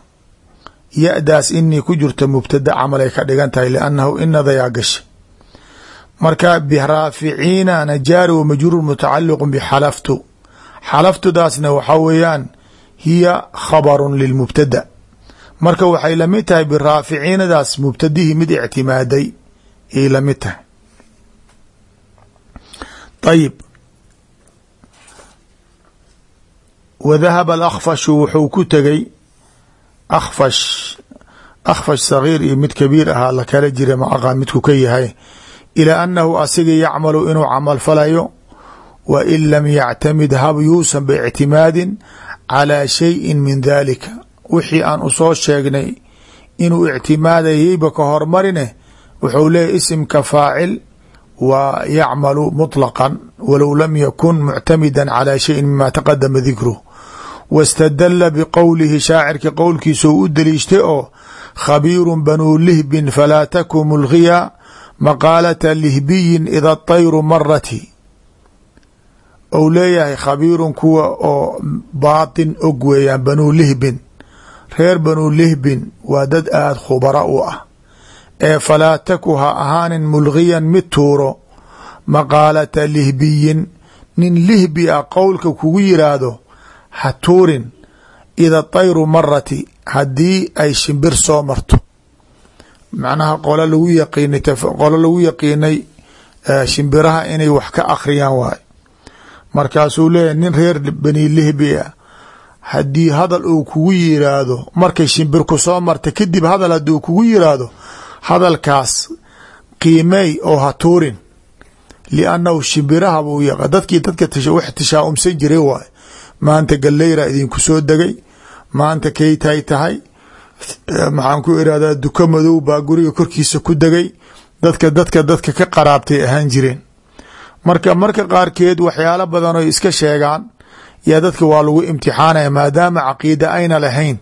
ya-daas inii ku jirta mubtada camal ay ka dhigan tahay liannahu inadayaa gashay marka biraaficiina najaari wa majruur mutacaliqu bxalaftu xalaftudaasna waxaa weeyaan hiya khabaru lilmubtada marka waxay la mid tahay biraaficiinadaas mubtadihii mid ictimaaday yay la mid tahay. Ayib wa dahaba alakfashu wuxuu ku tegay akfash akfash sagiir iyo mid kabiir ahaa la kala jira ma aqaan midku ka yahay ilaa annahu asiga yacmalu inuu camal falayo wa in lam yactamid hab yuusan biictimaadin calaa shayin min dalika wixii aan usoo sheegnay inuu ictimaadayeyba ka hormarine wuxuu leeyahy isimka faacil waa yacmalu muطlaqan walow lam yakun muctamida calaa shayin mima taqadama dikruh wاstadala bqowlihi shaacirka qowlkiisou u daliishtay oo khabiiru banuu lihbin falaa taku mulgiya maqaalata lihbiyin ida طayru marati ou leeyahay khabiirun kuwa oo baatin og weeyaan banuu lihbin reer banuu lihbin waa dad aada khubara u ah. Ee falaa taku ha ahaanin mulgiyan mid tuuro. Maqaalata lihbiyin nin lihbi ah qowlka kugu yiraahdo ha tuurin ida tayru marati haddii ay shimbir soo marto. Macnaha qolo lagu yaqiinay qolo lagu yaqiinay shimbiraha inay wax ka akhriyaan waayo markaasuu leeyahy nin reer bani lihbi ah haddii hadal uu kugu yiraahdo markay shimbirku soo marta kadib hadal haddii kugu yiraahdo hadalkaas qiimeey oo ha tuurin. Liannahu shimbiraha buu yaqa dadkii dadka wax tishaa-umsan jiray waayo maanta galeyra idinku soo degay maanta kaytay tahay maxaan ku irahdaa duko madow baa guriga korkiisa ku degay dadka dadka dadka ka qaraabtay ahaan jireen. Marka marka qaarkeed waxyaalo badan oy iska sheegaan yaa dadka waa lagu imtixaanaya maadaama caqiida ayna lahayn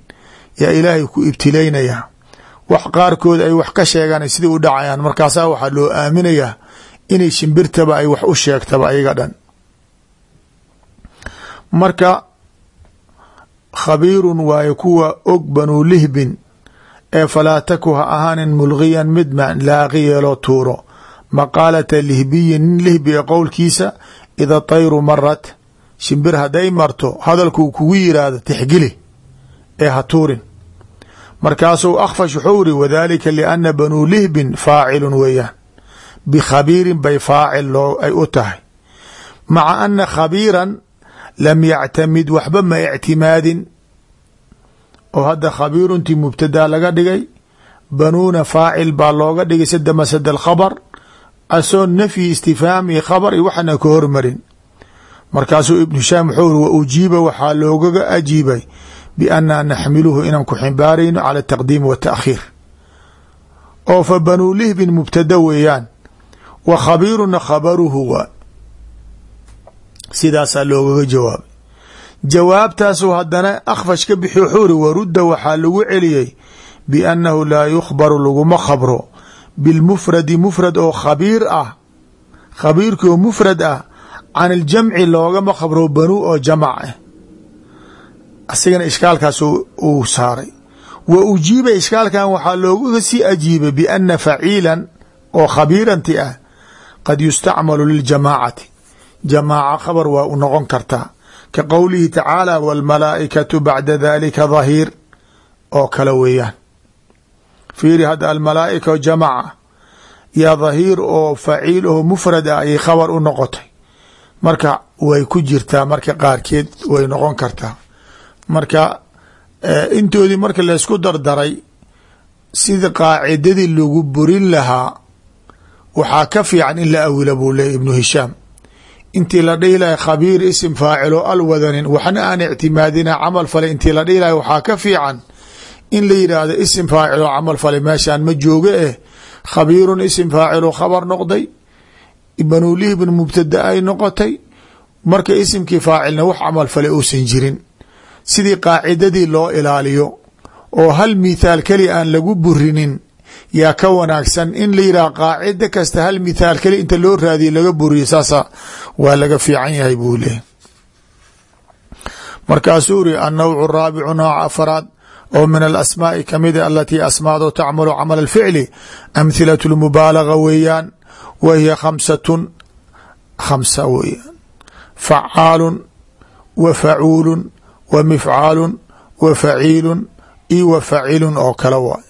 yaa ilaahay ku ibtilaynaya. Wax qaarkood ay wax ka sheegaan sidai u dhacayaan. Markaasaa waxaa loo aaminayaa inay shimbirtaba ay wax u sheegtaba ayaga dhan. Marka khabiirun waayo kuwa og banuu lihbin ee falaa taku ha ahaanin mulgiyan mid laaqi yeeloo tuuro. Maqaalata lihbiyin nin lihbi ee qowlkiisa ida tayru marat shimbir hadday marto hadalkuu kugu yiraahdo tixgili ee ha tuurin markaasuu akhfash wuxuu iri wadalika liana banuu lihbin faacilun weeyaan. Bikhabiirin bay faacil loo ay u tahay. Maca ana khabiiran lam yactamid waxba ma ictimaadin. Oo hadda khabiiruntii mubtadaa laga dhigay banuuna faacil baa looga dhigay sada masada alkhabar asoo nafyi istifhaam iyo khabar iyo waxana ka hormarin markaasuu ibnu hishaam wuxuu uri wa ujiiba waxaa loogaga ajiibay biannaa naxmiluhu inaan ku ximbaarayno cala ataqdiimi waataakhiir oo fa banuu lihbin mubtada weeyaan wa khabiiruna khabaruhu waa sidaasaa loogaga jawaabay. Jawaabtaasuu haddana akhfash ka bixi wuxuu iri warudda waxaa lagu celiyey biannahu laa yukhbaru laguma khabro. Bilmufradi mufrad oo khabiir ah khabiirkii oo mufrad ah can iljamci loogama khabro banuu oo jamac ah asigana ishkaalkaas uu saaray. Wa ujiiba ishkaalkan waxaa looga sii ajiibay biana faciilan oo khabiiranti ah qad yustacmalu liljamaacati jamaaca khabar waa u noqon kartaa. Ka qowlihi tacaala wاlmalaa'ikatu bacda dalika dhahiir oo kale weeyaan. Fiiri hadda almalaa'ika jamaca yaa dhahiir oo faciil oo mufrad ah ayay khabar u noqotay marka way ku jirtaa marka qaarkeed way noqon kartaa. Marka intoodii marka laysku dardaray sida qaacidadii lagu burin lahaa waxaa ka fiican in la awila buu leeyay ibnu hishaam. Intii la dhihi lahay khabiir isim faacilo al wadanin waxna aan ictimaadina camal falay intii la dhihi lahay waxaa ka fiican in la yidhaahdo isim faacilo camal falay meeshaan ma jooga eh khabiirun isim faacilo khabar noqday banulihbin mubtada ay noqotay marka isimkii faacilna wax camal falay uusan jirin. Sidii qaacidadii loo ilaaliyo oo hal mithaal keli aan lagu burinin yaa ka wanaagsan in la yidhaha qaacida kasta hal mithaal keli inta loo raadiyo laga buriyo saasa waa laga fiican yahay buu leehy markaasuu iri annawcu raabicu nooca afraad oo min alasmaa'i kamida alatii asmaado tacmalu camal alficli amhilat lmubaalaga weeyaan wa hiya khamsatun khamsa weeyaan facaalun wa facuulun wa mifcaalun wa faciilun io wa facilun oo kale waay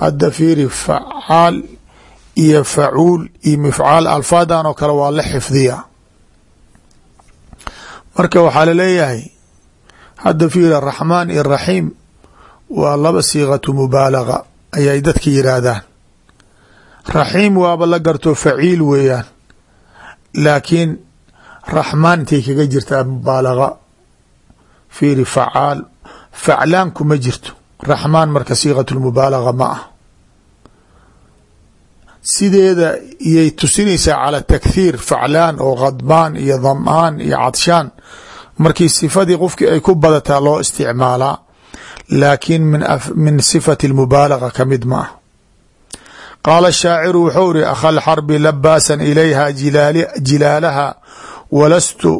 hadda fiiri facaal iyo facuul iyo mifcaal alfaadan oo kale waa la xifdiya marka waxaa la leeyahay hadda fiiri araxmaan iyo waa laba siiqatu mubaalaga ayay dadka yidhaahdaan raxiim waaba la garto faciil weeyaan. Laakiin raxmaan intay kaga jirtaa mubaalaga fiiri facaal. Faclaan kuma jirto. Raxmaan marka siiqat lmubaalaga ma ah. Sideeda iyay tusinaysaa cala takhiir faclaan oo khadbaan iyo dhamaan iyo cadshaan. Markii sifadii qofkii ay ku badataa loo isticmaalaa. Laakiin min sifati lmubaalaga ka mid ma ah qaala shaaciru wuxuu iri akha lxarbi labaasan ilayha jilaalaha walastu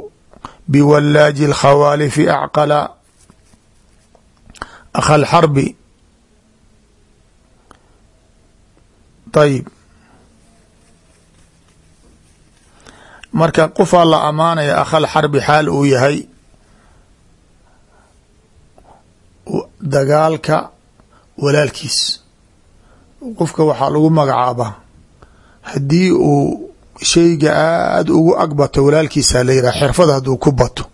biwallaaji اlkhawaalifi acqala akha lxarbi ayib marka qofaa la amaanaya akhal xarbi xaal uu yahay dagaalka walaalkiis qofka waxaa lagu magacaabaa haddii uu shayga aada ugu agbato walaalkiisa la yidhah xirfada hadduu ku bato.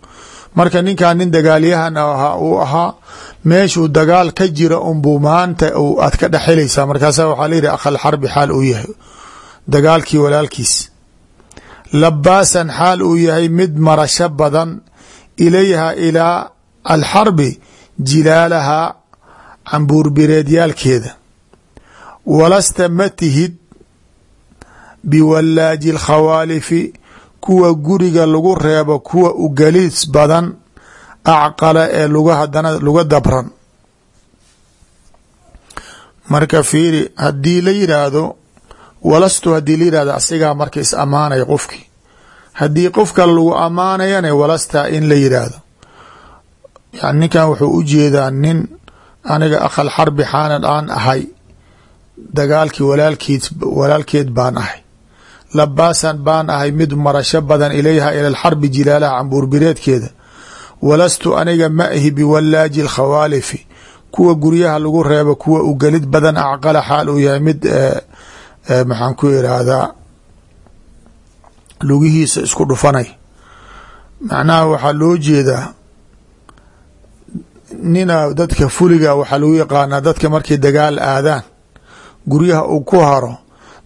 Marka ninkan nin dagaalyahan ahaa uu ahaa meeshuu dagaal ka jira unbuu maanta aad ka dhexelaysaa markaasa waxaa la yidhi akhal xarbi xaal uu yahay. Dagaalkii walaalkiis. Labaasan xaal uu yahay mid marasho badan ilayha ilaa alxarbi jilaalaha cambuurbireedyaalkeeda walasta ma tihid biwallaaji alkhawaalifi kuwa guriga lagu reebo kuwa ugaliis badan acqala ee luga hadana luga dabran marka fiiri haddii la yidhaahdo walastu haddii la yidhahdo asigaa marka is ammaanaya qofkii haddii qof kale lagu ammaanayana walasta in la yidhaahdo yani ninkan wuxuu u jeedaa nin aniga akhal xarbi xaanad aan ahay dagaalkii walaalkeed walaalkeed baan ahay. Labaasan baan ahay mid marasho badan ilayha ila alxarbi jilaalaha cambuurbireedkeeda. Walastu aniga ma ahi biwallaaji alkhawaalifi kuwa guryaha lagu reebo kuwa ugelid badan acqala xaal uu yahay mid maxaan ku irahdaa lugihiisa isku dhufanay. Macnaha waxaa loo jeedaa nina dadka fuliga waxaa lagu yaqaanaa dadka markay dagaal aadaan guryaha uu ku haro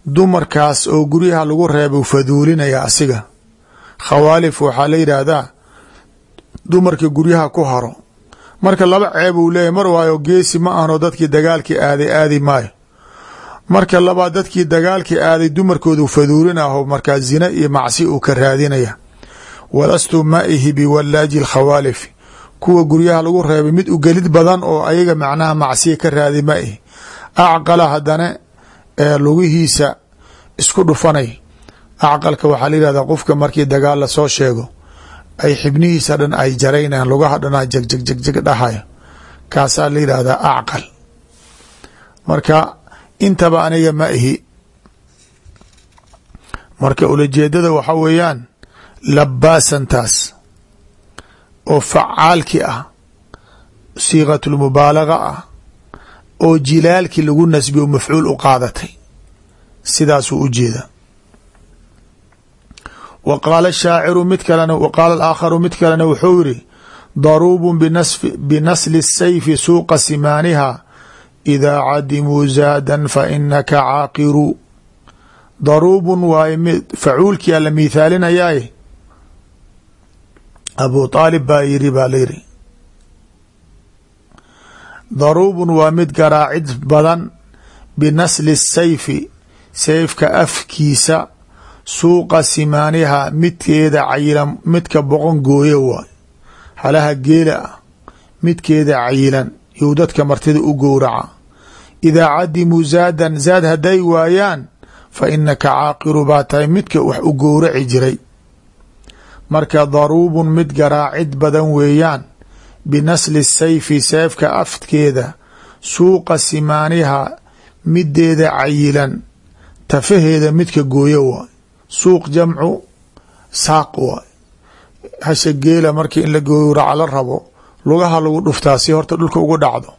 dumarkaas oo guryaha lagu reeba faduulinaya asiga. Khawaalif waxaa la yidhaahdaa dumarka guryaha ku haro. Marka laba ceeb uu leeyahy mar waayo geesi ma ahno dadkii dagaalkii aaday aadi maayo. Marka labaad dadkii dagaalkii aaday dumarkoodu faduulinaho markaa zina iyo macsi uu ka raadinaya. Walastu maihi biwallaaji lkhawaalifi kuwa guryaha lagu reebay mid ugelid badan oo ayaga macnaha macsiya ka raadi ma ihi acqala haddana ee lugihiisa isku dhufanay. Acqalka waxaa la yihahdaa qofka markii dagaal la soo sheego ay xibnihiisa dhan ay jaraynayaan lugaha dhanaa jegjegjeg dhahayo kaasaa la yidhaahdaa acqal. Marka intaba aniga ma ihi marka ulajeedada waxa weeyaan labaasantaas oo facaalki ah siiqatulmubaalaga ah oo jilaalkii lagu nasbiyo mafcuul u qaadatay. Sidaasuu u jeeda. Wa qaala shaaciru mid kalena wa qaala alaakharu mid kalena wuxuu yidhi daruubun binasli sayfi suuqa simaaniha idaa cadimuu zaadan fa inaka caaqiru. Daruubun waaye facuulkiyaa la miithaalinayaaye. Abu aalib baa yiri baa layidhi daruubun waa mid garaacid badan binasli sayfi sayfka afkiisa suuqa simaaniha midkeeda cayilan midka boqon gooye waay halaha geela ah midkeeda cayilan yuu dadka martida u gowraca. Idaa cadimuu zaadan zaad hadday waayaan fa inaka caaqiru baa tahay midka wax u gowraci jiray. Marka daruubun mid garaacid badan weeyaan binasli sayfi seefka afkeeda suuqa simaaniha mideeda cayilan tafaheeda midka gooyo waay suuq jamcu saaq waay hasha geela markii in la gowraca la rabo lugaha lagu dhuftaa si horta dhulka ugu dhacdo.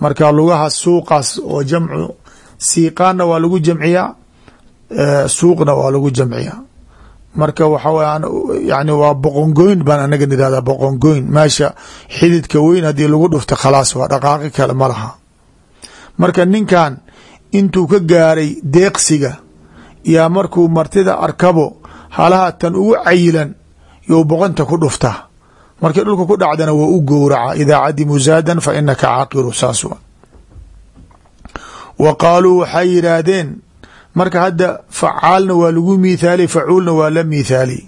Marka lugaha suuqaas oo jamcu siiqaanna waa lagu jamciyaa suuqna waa lagu jamciyaa marka waxa w yani waa boqongoyn baan anaga nidhahdaa boqongoyn. Meesha xididka weyn haddii lagu dhufto khalaas waa dhaqaaqi kale ma laha. Marka ninkan intuu ka gaaray deeqsiga yaa markuu martida arkabo halaha tan ugu cayilan you boqonta ku dhuftaa markii dhulka ku dhacdana waa u gowraca idaa cadimuu zaadan fa inaka caaqiru saas wa wa qaaluu waxay yidhaahdeen marka hadda facaalna waa lagu miithaaliy facuulna waa la miithaaliy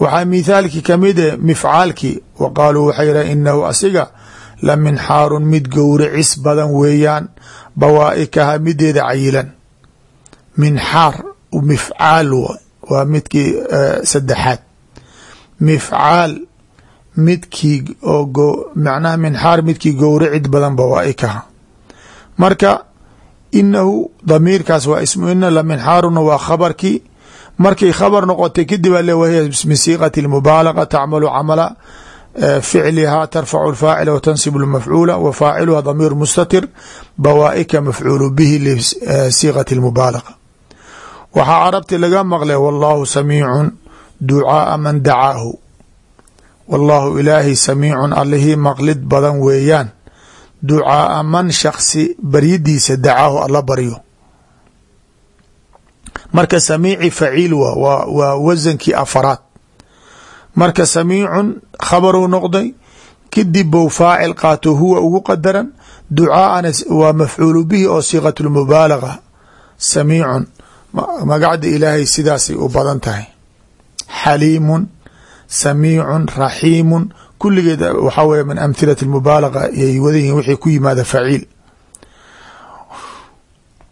waxaa miithaalkii ka mid e mifcaalkii wa qaaluu waxay yidhahdeen inahu asiga la minxaarun mid gowracis badan weeyaan bawaa'ikaha mideeda cayilan. Minxaar mifcaal waa midkii saddexaad. Mifcaal midkii oo macnaha minxaar midkii gowracid badan bawaa'ikaha marka inahu damiirkaas waa ismu ina laminxaaruna waa khabarkii markay khabar noqotay kadib ale wahiya min siiqati اmubaalaga tacmalu camala ficlihaa tarfacu اfaacila wa tansibu اmafcuula wa faaciluha damiir mustatir bawaa'ika mafcuulu bihi lisiiqati اmubaalaga waxaa carabti laga maqlay wallahu samiicun ducaaa man dacaahu wallahu ilaahi samiicun allihii maqlid badan weeyaan ducaaa man shaksi baryadiisa dacaahu alla baryo. Marka samiici faciil wa waa wasankii afaraad. Marka samiicun khabaruu noqday kadib bou faacil qaato huwa ugu qadaran ducaaana waa mafcuulu bihi oo siiqat lmubaalaga samiicun magacda ilaahay sidaasay u badan tahay. Xaliimun samiicun raxiimun kulligeed waxaa wey min amhilat mubaalaga yay wada yihiin wixii ku yimaada faciil.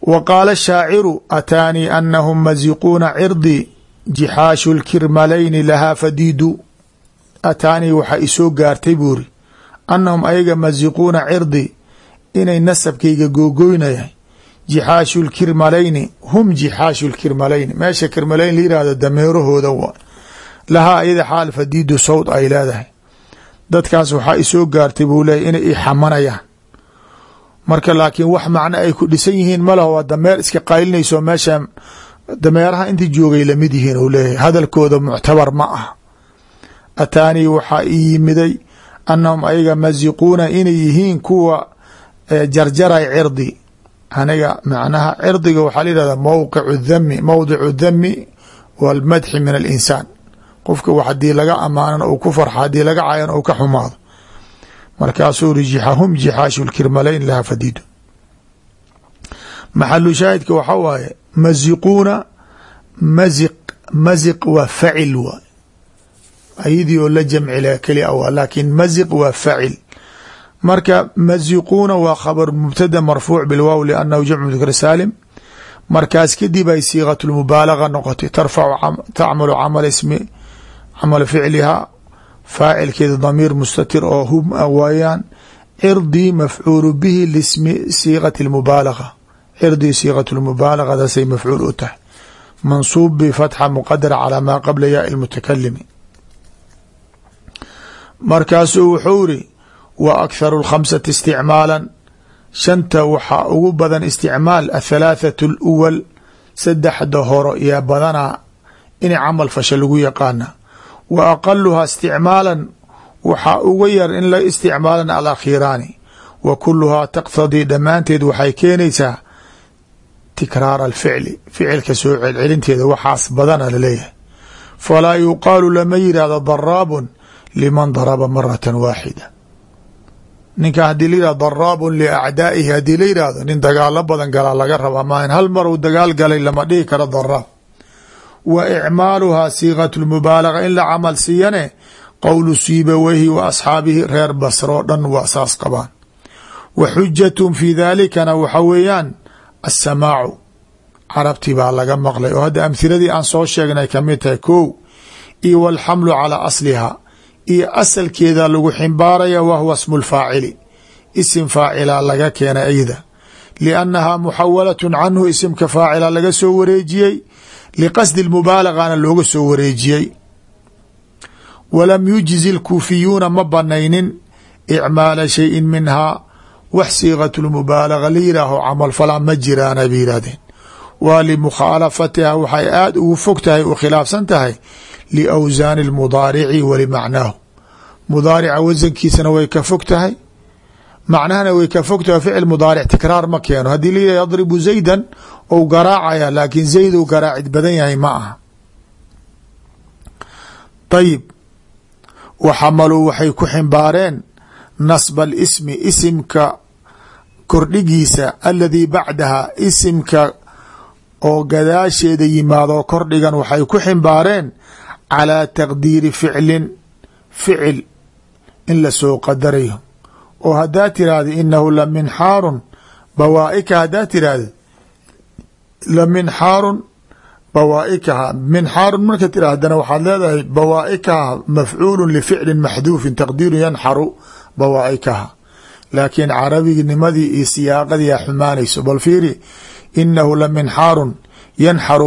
Wa qaala shaaciru ataanii anahum maziquuna cirdii jixaashu lkirmalayni lahaa fadiidu. Ataanii waxaa isoo gaartay buuri anahum ayaga maziquuna cirdi inay nasabkayga googoynaya jixaashu lkirmalayni hum jixaashu lkirmalayni meesha kirmalayn la yihahdo dameerahooda lahaa ayada xaal fadiidu sawd ay leedahay dadkaas waxaa isoo gaartay buu leeyahy inay i xamanayaan. Marka laakiin wax macno ay ku dhisan yihiin malaha waa dameer iska qaylinayso meesha dameeraha intii joogay la mid yihiin uu leeyahay hadalkooda muctabar ma ah ataanii waxaa ii yimiday annahum ayaga masiquuna inay yihiin kuwa jarjaray cirdi. Aniga macnaha cirdiga waxaa la yihahda mowqicu dhami mowdicu dhami walmadxi min alinsaan qofka haddii laga amaanana uu ku farxa haddii laga cayan uu ka xumaado. Markaasuu rijixahum jixaashu lkirmalayn laha fadiidu. Maxalu shaahidka waxaa waaye masiquuna masiq masiq waa facil waay. Ayadii oo la jamcila keli a laakin masiq waa facil. Marka masiquuna waa khabar mubtada marfuuc bilwaaw liannahu jamcu dikr saalim. Markaas kadib ay siiqat lmubaalaga noqotay tarfacu tacmalu camal ismi camal ficliha faacilkeeda damiir mustatir oo hum a waayaan cirdii mafcuulu bihi lismi siiqati lmubaalaga cirdii siiqat lmubaalagadaasay mafcuul u tahay. Mansuub bifatxa muqadara calaa maa qabla yaai lmutakalimi markaasuu wuxuu iri wa akharu lkhamsati isticmaalan. Shanta waxaa ugu badan isticmaal athalaathatu اluwal saddexda horo yaa badanaa inay camal fasha lagu yaqaana wa aqaluhaa isticmaalan waxaa uga yar in la isticmaalan alakhiiraani wa kuluhaa taqtadii dhammaanteed waxay keenaysaa tikraar alficli ficilka soo celcelinteeda waxaas badana la leeyahay falaa yuqaalu lama yidhahdo daraabun liman daraba marata waaxida ninka haddii la yihahdo daraabun liacdaa'ihi haddii la yidhaahdo nin dagaalo badan galaa laga rabaa maahan hal mar uu dagaal galay lama dhihi karo daraab wa icmaaluhaa siiqatu lmubaalaga in la camal siiyane qowlu siibaweyhi wa asxaabihi reer basroo dhan waa saas qabaan. Wa xujatun fii daalikana waxa weeyaan asamaacu carabtii baa laga maqlay oo hadda amhiladii aan soo sheegnay ka mid tahay kow iyo walxamlu calaa asliha iyo asalkeeda lagu ximbaaraya wa huwa smu lfaacili isim faacila laga keenay ayda liannahaa muxawalatun canhu isimka faacila laga soo wareejiyey liqasdi lmubaalagana looga soo wareejiyey walam yujizi lkuufiyuuna ma banaynin icmaala shayin minhaa wax siiqat lmubaalaga la yihaaho camal falaa ma jiraana bay yidhahdeen waa limukhaalafatiha waxay aada ugu fog tahay u khilaafsan tahay liawsaani lmudaarici wa limacnaahu mudaarica wasankiisana way ka fog macnahana way ka fog tahay ficil mudaaric tikraar ma keeno. Haddii la yadribu zaydan ou garaacaya laakiin zayd ou garaacid badan yahay ma aha. Ayib waxamaluu waxay ku ximbaareen nasba alismi isimka kordhigiisa aladii bacdaha isimka oo gadaasheeda yimaadoo kordhigan waxay ku ximbaareen calaa taqdiiri ficlin ficil in la soo qadarayo oo haddaa tiraahda inahu la minxaarun bawaaika haddaa tiraahda la minxaarun bawaaikaha minxaarun marka tirahdana waxaad leedahay bawaaikaha mafcuulu lificlin maxduufin taqdiiru yanxaru bawaaikaha. Laakiin carabinimadii iyo siyaaqadiia xumaanayso bal fiiri inahu la minxaarun yanxaru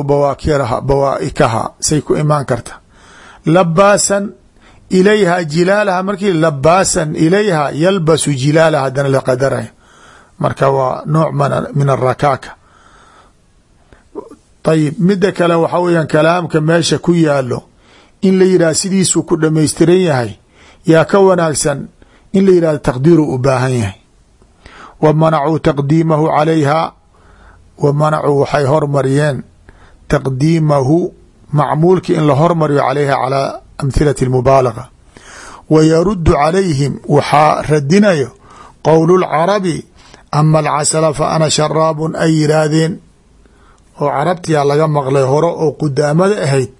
bawaaikaha say ku imaan karta. Labaasan ilayha jilaalaha markii labaasan ilayha yalbasu jilaalaha haddana la qadarayo marka waa nooc min arakaaka ayib mida kale waxa weeyaan kalaamka meesha ku yaalo in la yidhah sidiisuu ku dhamaystiran yahay yaa ka wanaagsan in la yidhahdo taqdiiru u baahan yahay wa manacuu taqdiimahu calayha wa manacuu waxay hormariyeen taqdiimahu macmuulki in la hormariyo calayha calaa amhilati اlmubaalaga wa yaruddu calayhim waxaa radinayo qowlu lcarabi ama alcasala fa ana sharaabun ay yidhaahdeen oo carabtiyaa laga maqlay hore oo qudaamada ahayd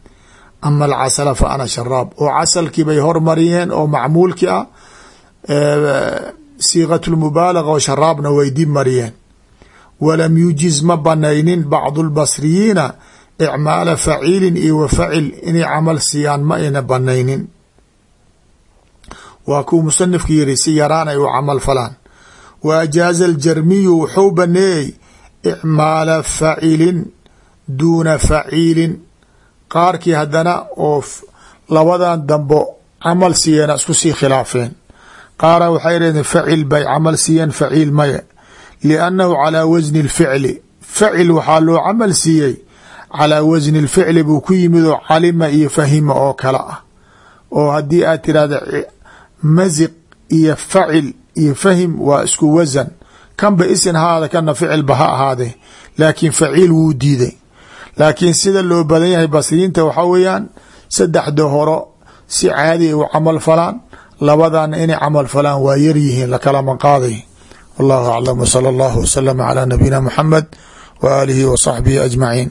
ama alcasala fa ana sharaab oo casalkii bay hormariyeen oo macmuulki ah siiqat lmubaalaga oo sharaabna way dib mariyeen walam yujiz ma banaynin bacdu lbasriyiina icmaala faciilin iyo wa facil inay camal siiyaan ma ayna banaynin waa kuu musanifka yiri si yaraan ay u camal falaan. Wa ajaaza aljarmiyu wuxuu baneeyey icmaala facilin duuna faciilin. Qaarkii haddana oo labadan dambo camal siiyeena isku sii khilaafeen. Qaara waxay dhaheen facil bay camal siiyeen faciil maya liannahu calaa wasni اlficli facil waxaa loo camal siiyey calaa wasni اlficli buu ku yimid oo calima iyo fahima oo kale ah. Oo haddii aad tirahda masiq iyo facil iyo fahim waa isku wasan kanba isin haada kana ficilba ha ahaadee. Laakiin faciil wuu diiday. Laakiin sida loo badan yahay basriyiinta waxaa weeyaan saddexda horo si caadi ay u camal falaan labadana inay camal falaan waa yar yihiin lakalama qaaday wallahu aclam wsala allahu wasalama calaa nabiyina muxamed wa aalihi wa saxbihi ajmaciin